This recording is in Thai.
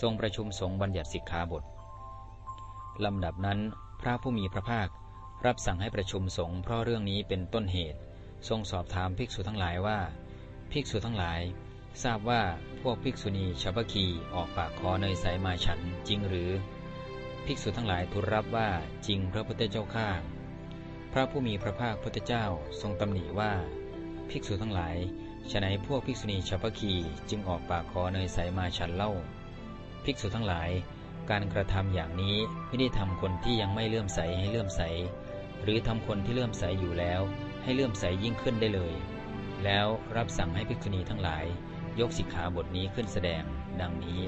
ทรงประชุมสงฆ์บัญญัติสิกขาบทลำดับนั้น พระผู้มีพระภาครับสั่งให้ประชุมสงฆ์เพราะเรื่องนี้เป็นต้นเหตุ ทรงสอบถามภิกษุทั้งหลายว่า ภิกษุทั้งหลาย ทราบว่าพวกภิกษุณีชาวพคีออกปากขอเนยใสมาฉันจริงหรือ ภิกษุทั้งหลายทูลรับว่าจริงพระพุทธเจ้าข้าพระผู้มีพระภาคพุทธเจ้าทรงตำหนิว่า ภิกษุทั้งหลายฉะไหนพวกภิกษุณีชาวพคีจึงออกปากขอเนยใสมาฉันเล่า ภิกษุทั้งหลาย การกระทำอย่างนี้ไม่ได้ทำคนที่ยังไม่เลื่อมใสให้เลื่อมใส หรือทำคนที่เลื่อมใสอยู่แล้ว ให้เลื่อมใสยิ่งขึ้นได้เลย แล้วรับสั่งให้ภิกษุณีทั้งหลาย ยกสิกขาบทนี้ขึ้นแสดง ดังนี้